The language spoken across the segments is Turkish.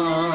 Oh.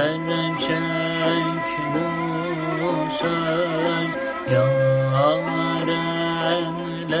Gerçek bu söz Yar eller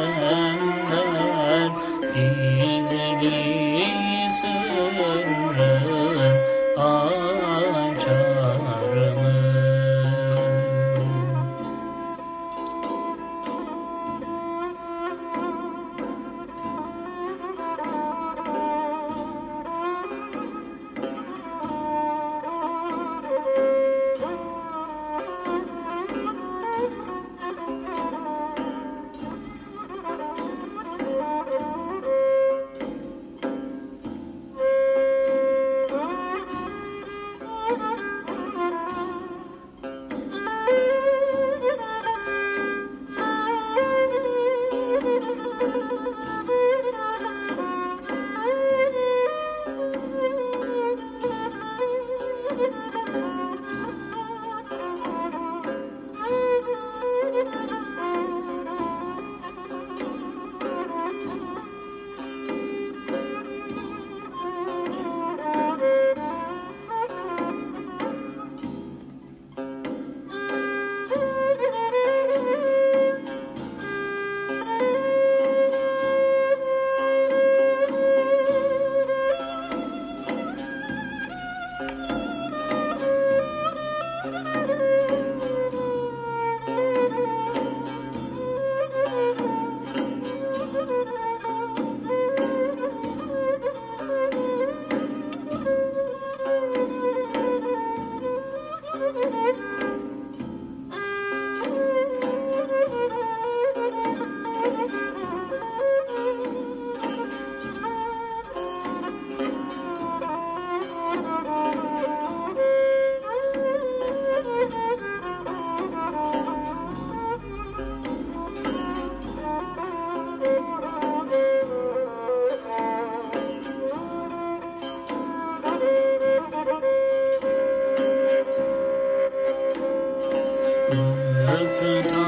Hilfe da.